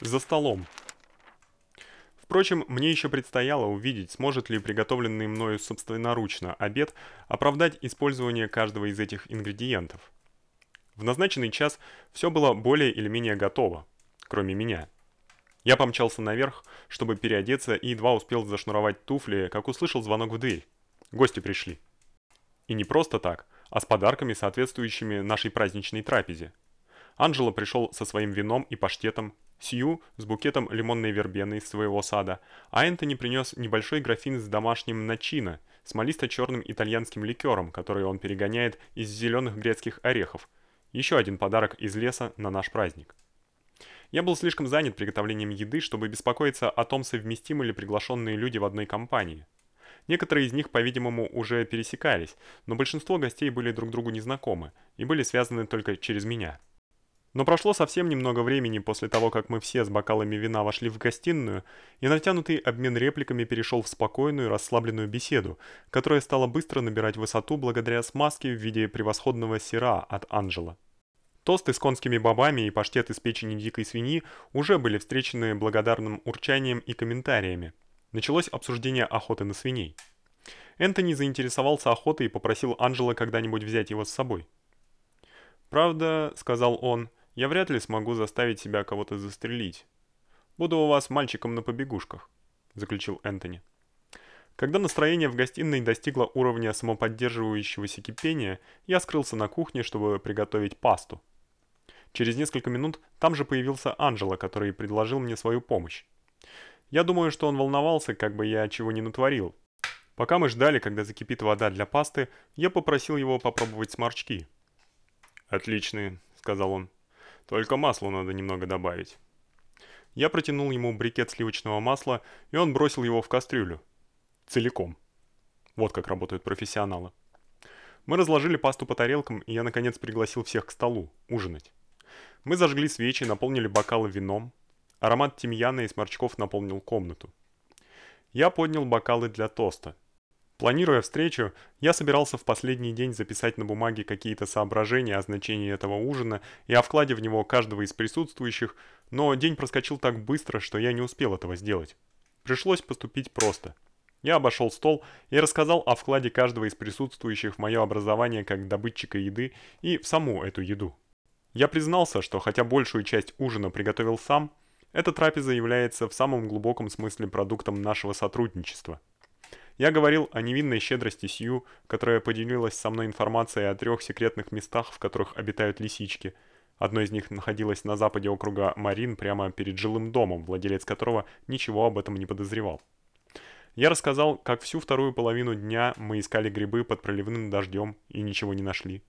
За столом. Впрочем, мне еще предстояло увидеть, сможет ли приготовленный мною собственноручно обед оправдать использование каждого из этих ингредиентов. В назначенный час все было более или менее готово, кроме меня. Я помчался наверх, чтобы переодеться, и едва успел зашнуровать туфли, как услышал звонок в дверь. Гости пришли. И не просто так, а с подарками, соответствующими нашей праздничной трапезе. Анжела пришел со своим вином и паштетом, Сью с букетом лимонной вербены из своего сада, а Энтони принес небольшой графин с домашним начино, смолисто-черным итальянским ликером, который он перегоняет из зеленых грецких орехов. Еще один подарок из леса на наш праздник. Я был слишком занят приготовлением еды, чтобы беспокоиться о том, совместимы ли приглашенные люди в одной компании. Некоторые из них, по-видимому, уже пересекались, но большинство гостей были друг другу незнакомы и были связаны только через меня. Но прошло совсем немного времени после того, как мы все с бокалами вина вошли в гостиную, и натянутый обмен репликами перешел в спокойную, расслабленную беседу, которая стала быстро набирать высоту благодаря смазке в виде превосходного сыра от Анжела. Тосты с конскими бобами и паштет из печени дикой свиньи уже были встречены благодарным урчанием и комментариями. Началось обсуждение охоты на свиней. Энтони заинтересовался охотой и попросил Анжела когда-нибудь взять его с собой. «Правда», — сказал он, я вряд ли смогу заставить себя кого-то застрелить. Буду у вас мальчиком на побегушках, заключил Энтони. Когда настроение в гостиной достигло уровня самоподдерживающегося кипения, я скрылся на кухне, чтобы приготовить пасту. Через несколько минут там же появился Анжело, который предложил мне свою помощь. Я думаю, что он волновался, как бы я чего не натворил. Пока мы ждали, когда закипит вода для пасты, я попросил его попробовать сморчки. "Отличные", сказал он. Только масла надо немного добавить. Я протянул ему брикет сливочного масла, и он бросил его в кастрюлю. Целиком. Вот как работают профессионалы. Мы разложили пасту по тарелкам, и я наконец пригласил всех к столу ужинать. Мы зажгли свечи, наполнили бокалы вином. Аромат тимьяна и сморчков наполнил комнату. Я поднял бокалы для тоста. Планируя встречу, я собирался в последний день записать на бумаге какие-то соображения о значении этого ужина и о вкладе в него каждого из присутствующих, но день проскочил так быстро, что я не успел этого сделать. Пришлось поступить просто. Я обошел стол и рассказал о вкладе каждого из присутствующих в мое образование как добытчика еды и в саму эту еду. Я признался, что хотя большую часть ужина приготовил сам, эта трапеза является в самом глубоком смысле продуктом нашего сотрудничества. Я говорил о невинной щедрости Сью, которая поделилась со мной информацией о трех секретных местах, в которых обитают лисички. Одно из них находилось на западе округа Марин, прямо перед жилым домом, владелец которого ничего об этом не подозревал. Я рассказал, как всю вторую половину дня мы искали грибы под проливным дождем и ничего не нашли.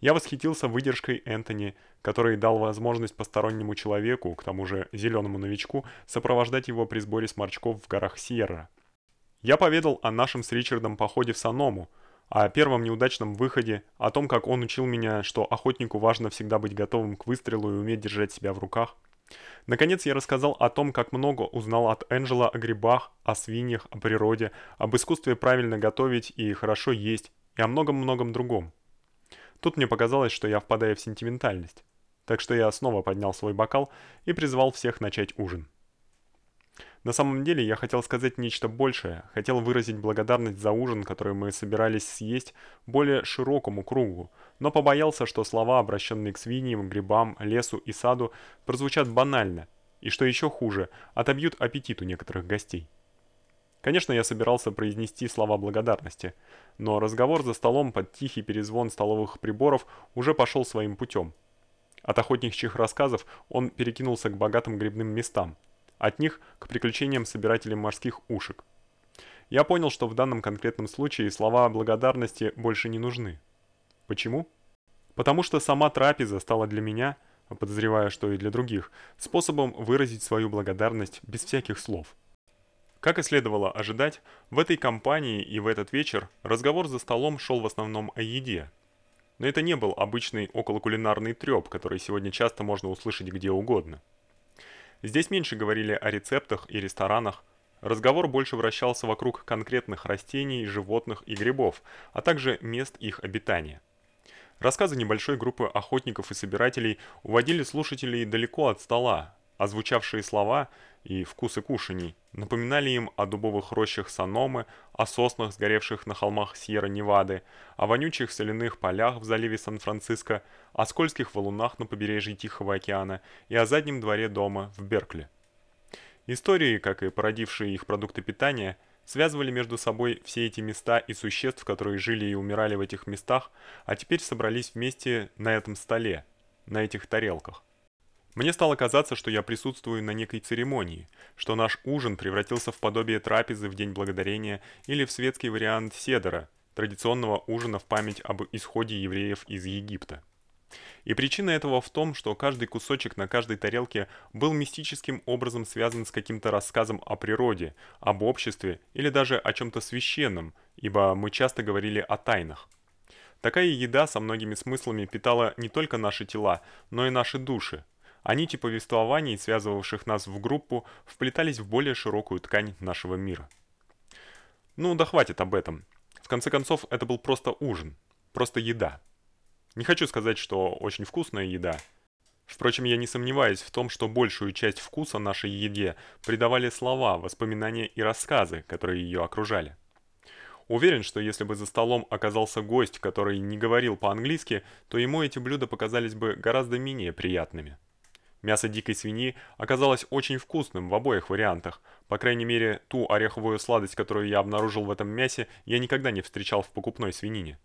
Я восхитился выдержкой Энтони, который дал возможность постороннему человеку, к тому же зеленому новичку, сопровождать его при сборе сморчков в горах Сьерра. Я поведал о нашем с Ричардом походе в Саному, о первом неудачном выходе, о том, как он учил меня, что охотнику важно всегда быть готовым к выстрелу и уметь держать себя в руках. Наконец я рассказал о том, как много узнал от Энджела о грибах, о свиньях, о природе, об искусстве правильно готовить и хорошо есть, и о многом-многом другом. Тут мне показалось, что я впадаю в сентиментальность. Так что я снова поднял свой бокал и призвал всех начать ужин. На самом деле я хотел сказать нечто большее, хотел выразить благодарность за ужин, который мы собирались съесть более широкому кругу, но побоялся, что слова, обращенные к свиньям, грибам, лесу и саду, прозвучат банально, и что еще хуже, отобьют аппетит у некоторых гостей. Конечно, я собирался произнести слова благодарности, но разговор за столом под тихий перезвон столовых приборов уже пошел своим путем. От охотничьих рассказов он перекинулся к богатым грибным местам – от них к приключениям собирателей морских ушек. Я понял, что в данном конкретном случае слова благодарности больше не нужны. Почему? Потому что сама трапеза стала для меня, подозревая, что и для других, способом выразить свою благодарность без всяких слов. Как и следовало ожидать, в этой компании и в этот вечер разговор за столом шел в основном о еде. Но это не был обычный околокулинарный трёп, который сегодня часто можно услышать где угодно. Здесь меньше говорили о рецептах и ресторанах. Разговор больше вращался вокруг конкретных растений, животных и грибов, а также мест их обитания. Рассказы небольшой группы охотников и собирателей уводили слушателей далеко от стола, а звучавшие слова и вкусы кушаний напоминали им о дубовых рощах Саномы, о соснах, сгоревших на холмах Сьерра-Невады, о вонючих соляных полях в заливе Сан-Франциско, о скользких валунах на побережье Тихого океана и о заднем дворе дома в Беркли. Истории, как и породившие их продукты питания, связывали между собой все эти места и существ, которые жили и умирали в этих местах, а теперь собрались вместе на этом столе, на этих тарелках. Мне стало казаться, что я присутствую на некой церемонии, что наш ужин превратился в подобие трапезы в День Благодарения или в светский вариант седера, традиционного ужина в память об исходе евреев из Египта. И причина этого в том, что каждый кусочек на каждой тарелке был мистическим образом связан с каким-то рассказом о природе, об обществе или даже о чем то священном, ибо мы часто говорили о тайнах. Такая еда со многими смыслами питала не только наши тела, но и наши души, а нити повествований, связывавших нас в группу, вплетались в более широкую ткань нашего мира. Ну, да хватит об этом. В конце концов, это был просто ужин, просто еда. Не хочу сказать, что очень вкусная еда. Впрочем, я не сомневаюсь в том, что большую часть вкуса нашей еде придавали слова, воспоминания и рассказы, которые ее окружали. Уверен, что если бы за столом оказался гость, который не говорил по-английски, то ему эти блюда показались бы гораздо менее приятными. Мясо дикой свиньи оказалось очень вкусным в обоих вариантах. По крайней мере, ту ореховую сладость, которую я обнаружил в этом мясе, я никогда не встречал в покупной свинине.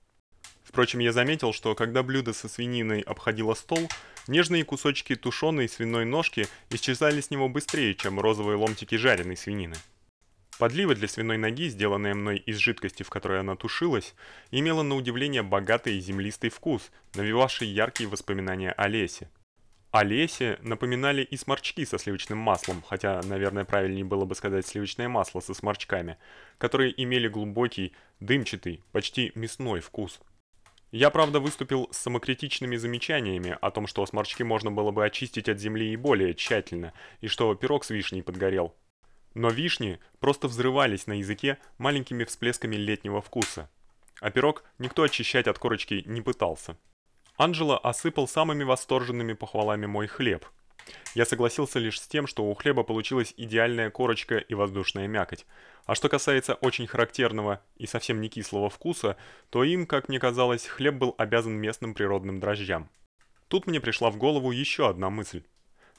Впрочем, я заметил, что когда блюдо со свининой обходило стол, нежные кусочки тушеной свиной ножки исчезали с него быстрее, чем розовые ломтики жареной свинины. Подлива для свиной ноги, сделанная мной из жидкости, в которой она тушилась, имела на удивление богатый землистый вкус, навевавший яркие воспоминания о лесе. Олесе напоминали и сморчки со сливочным маслом, хотя, наверное, правильнее было бы сказать сливочное масло со сморчками, которые имели глубокий, дымчатый, почти мясной вкус. Я, правда, выступил с самокритичными замечаниями о том, что сморчки можно было бы очистить от земли и более тщательно, и что пирог с вишней подгорел. Но вишни просто взрывались на языке маленькими всплесками летнего вкуса. А пирог никто очищать от корочки не пытался. Анджело осыпал самыми восторженными похвалами мой хлеб. Я согласился лишь с тем, что у хлеба получилась идеальная корочка и воздушная мякоть. А что касается очень характерного и совсем не кислого вкуса, то им, как мне казалось, хлеб был обязан местным природным дрожжам. Тут мне пришла в голову еще одна мысль.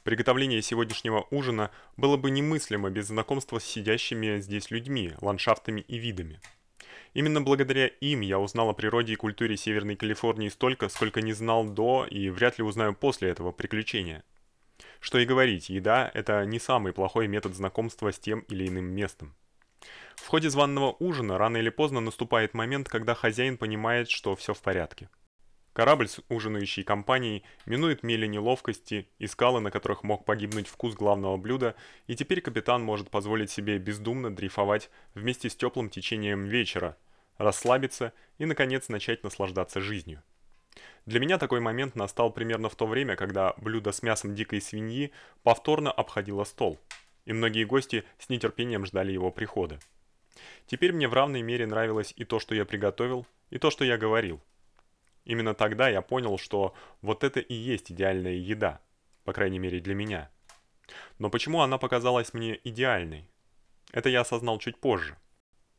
Приготовление сегодняшнего ужина было бы немыслимо без знакомства с сидящими здесь людьми, ландшафтами и видами. Именно благодаря им я узнал о природе и культуре Северной Калифорнии столько, сколько не знал до и вряд ли узнаю после этого приключения. Что и говорить, еда это не самый плохой метод знакомства с тем или иным местом. В ходе званного ужина рано или поздно наступает момент, когда хозяин понимает, что все в порядке. Корабль с ужинающей компанией минует мели неловкости и скалы, на которых мог погибнуть вкус главного блюда, и теперь капитан может позволить себе бездумно дрейфовать вместе с теплым течением вечера, расслабиться и наконец начать наслаждаться жизнью. Для меня такой момент настал примерно в то время, когда блюдо с мясом дикой свиньи повторно обходило стол, и многие гости с нетерпением ждали его прихода. Теперь мне в равной мере нравилось и то, что я приготовил, и то, что я говорил. Именно тогда я понял, что вот это и есть идеальная еда, по крайней мере для меня. Но почему она показалась мне идеальной? Это я осознал чуть позже.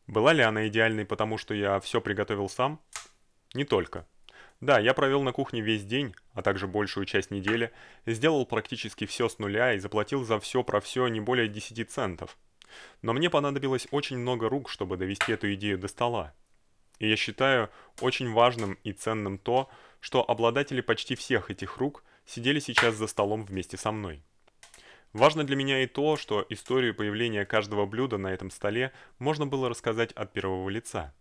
Была ли она идеальной, потому что я все приготовил сам? Не только. Да, я провел на кухне весь день, а также большую часть недели, сделал практически все с нуля и заплатил за все про все не более 10 центов. Но мне понадобилось очень много рук, чтобы довести эту идею до стола. И я считаю очень важным и ценным то, что обладатели почти всех этих рук сидели сейчас за столом вместе со мной. Важно для меня и то, что историю появления каждого блюда на этом столе можно было рассказать от первого лица.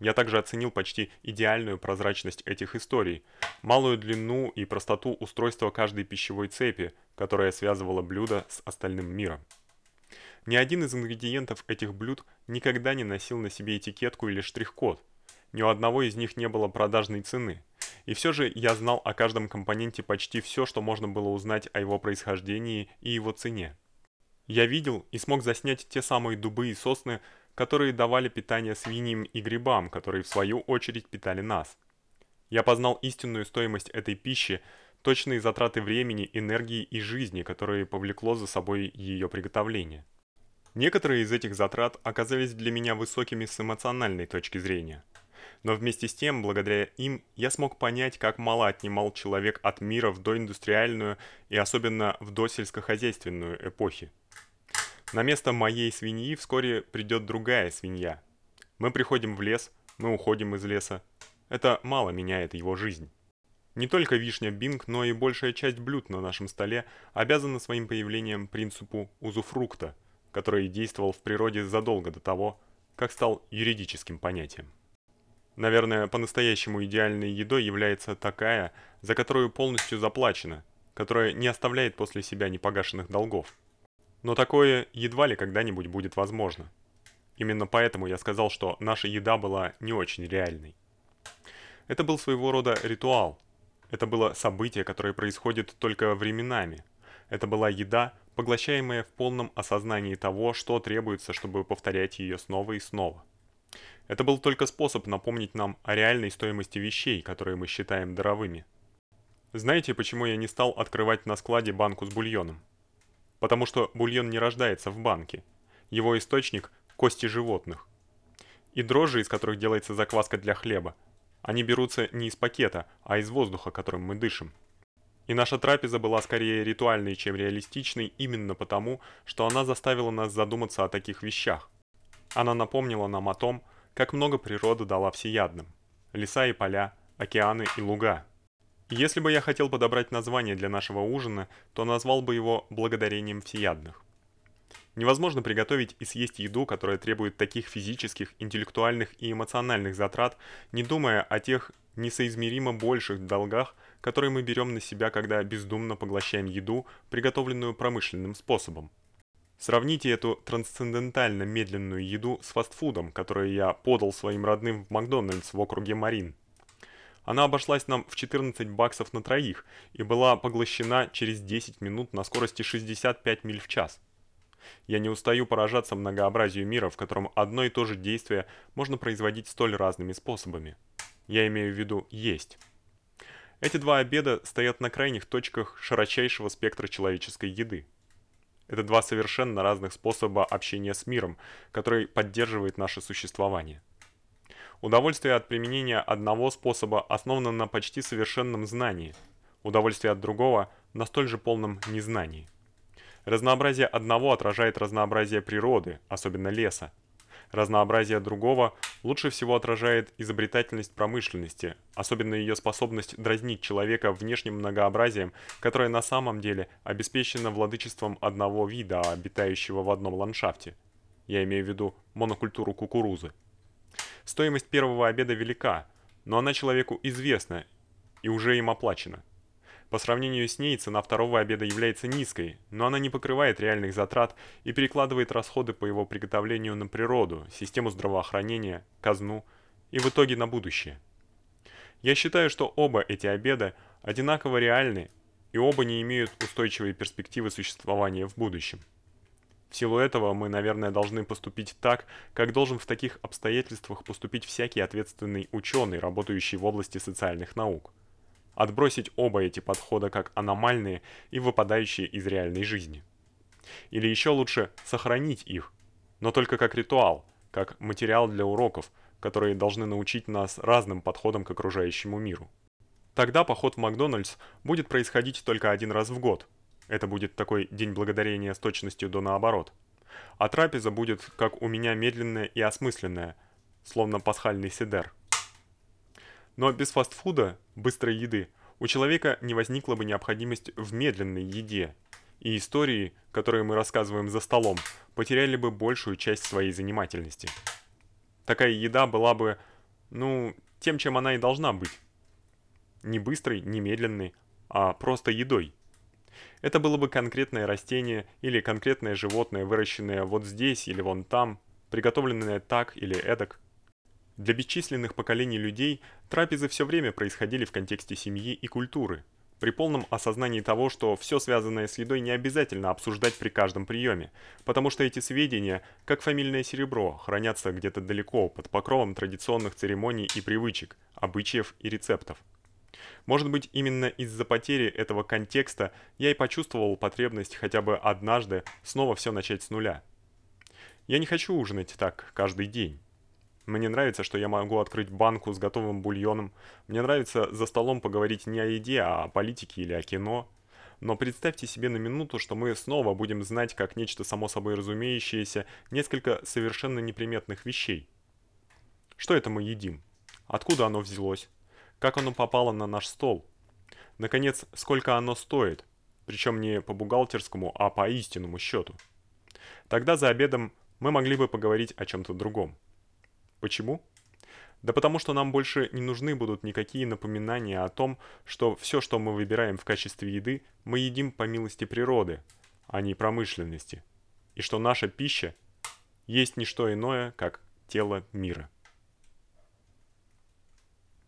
Я также оценил почти идеальную прозрачность этих историй, малую длину и простоту устройства каждой пищевой цепи, которая связывала блюдо с остальным миром. Ни один из ингредиентов этих блюд никогда не носил на себе этикетку или штрих-код. Ни у одного из них не было продажной цены. И все же я знал о каждом компоненте почти все, что можно было узнать о его происхождении и его цене. Я видел и смог заснять те самые дубы и сосны, которые давали питание свиньям и грибам, которые в свою очередь питали нас. Я познал истинную стоимость этой пищи, точные затраты времени, энергии и жизни, которые повлекло за собой её приготовление. Некоторые из этих затрат оказались для меня высокими с эмоциональной точки зрения. Но вместе с тем, благодаря им, я смог понять, как мало отнимал человек от мира в доиндустриальную и особенно в досельскохозяйственную эпохи. На место моей свиньи вскоре придёт другая свинья. Мы приходим в лес, мы уходим из леса. Это мало меняет его жизнь. Не только вишня Бинг, но и большая часть блюд на нашем столе обязана своим появлением принципу узуфрукта, который действовал в природе задолго до того, как стал юридическим понятием. Наверное, по-настоящему идеальной едой является такая, за которую полностью заплачено, которая не оставляет после себя непогашенных долгов. Но такое едва ли когда-нибудь будет возможно. Именно поэтому я сказал, что наша еда была не очень реальной. Это был своего рода ритуал. Это было событие, которое происходит только временами. Это была еда, поглощаемая в полном осознании того, что требуется, чтобы повторять её снова и снова. Это был только способ напомнить нам о реальной стоимости вещей, которые мы считаем даровыми. Знаете, почему я не стал открывать на складе банку с бульоном? Потому что бульон не рождается в банке. Его источник кости животных. И дрожжи, из которых делается закваска для хлеба, они берутся не из пакета, а из воздуха, которым мы дышим. И наша трапеза была скорее ритуальной, чем реалистичной, именно потому, что она заставила нас задуматься о таких вещах. Она напомнила нам о том, как много природа дала всеядным. Леса и поля, океаны и луга. Если бы я хотел подобрать название для нашего ужина, то назвал бы его благодарением всеядных. Невозможно приготовить и съесть еду, которая требует таких физических, интеллектуальных и эмоциональных затрат, не думая о тех несоизмеримо больших долгах, которые мы берем на себя, когда бездумно поглощаем еду, приготовленную промышленным способом. Сравните эту трансцендентально медленную еду с фастфудом, который я подал своим родным в Макдональдс в округе Марин. Она обошлась нам в 14 баксов на троих и была поглощена через 10 минут на скорости 65 миль в час. Я не устаю поражаться многообразию мира, в котором одно и то же действие можно производить столь разными способами. Я имею в виду есть. Эти два обеда стоят на крайних точках широчайшего спектра человеческой еды. Это два совершенно разных способа общения с миром, который поддерживает наше существование. Удовольствие от применения одного способа основано на почти совершенном знании, удовольствие от другого на столь же полном незнании. Разнообразие одного отражает разнообразие природы, особенно леса, Разнообразие другого лучше всего отражает изобретательность промышленности, особенно её способность дразнить человека внешним многообразием, которое на самом деле обеспечено владычеством одного вида, обитающего в одном ландшафте. Я имею в виду монокультуру кукурузы. Стоимость первого обеда велика, но она человеку известна и уже им оплачена. По сравнению с ней цена второго обеда является низкой, но она не покрывает реальных затрат и перекладывает расходы по его приготовлению на природу, систему здравоохранения, казну и в итоге на будущее. Я считаю, что оба эти обеда одинаково реальны и оба не имеют устойчивой перспективы существования в будущем. В силу этого мы, наверное, должны поступить так, как должен в таких обстоятельствах поступить всякий ответственный учёный, работающий в области социальных наук отбросить оба эти подхода как аномальные и выпадающие из реальной жизни. Или ещё лучше сохранить их, но только как ритуал, как материал для уроков, которые должны научить нас разным подходам к окружающему миру. Тогда поход в Макдональдс будет происходить только один раз в год. Это будет такой день благодарения с точностью до наоборот. А трапеза будет, как у меня, медленная и осмысленная, словно пасхальный седер. Но без фастфуда, быстрой еды, у человека не возникла бы необходимость в медленной еде, и истории, которые мы рассказываем за столом, потеряли бы большую часть своей занимательности. Такая еда была бы, ну, тем, чем она и должна быть. Не быстрой, не медленной, а просто едой. Это было бы конкретное растение или конкретное животное, выращенное вот здесь или вон там, приготовленное так или эдак. Для бесчисленных поколений людей трапезы всё время происходили в контексте семьи и культуры, при полном осознании того, что всё связанное с едой не обязательно обсуждать при каждом приёме, потому что эти сведения, как фамильное серебро, хранятся где-то далеко под покровом традиционных церемоний и привычек, обычаев и рецептов. Может быть, именно из-за потери этого контекста я и почувствовал потребность хотя бы однажды снова все начать с нуля. Я не хочу ужинать так каждый день. Мне нравится, что я могу открыть банку с готовым бульоном. Мне нравится за столом поговорить не о еде, а о политике или о кино. Но представьте себе на минуту, что мы снова будем знать как нечто само собой разумеющееся несколько совершенно неприметных вещей. Что это мы едим? Откуда оно взялось? Как оно попало на наш стол? Наконец, сколько оно стоит? Причем не по бухгалтерскому, а по истинному счету. Тогда за обедом мы могли бы поговорить о чем то другом. Почему? Да потому что нам больше не нужны будут никакие напоминания о том, что все, что мы выбираем в качестве еды, мы едим по милости природы, а не промышленности, и что наша пища есть не что иное, как тело мира.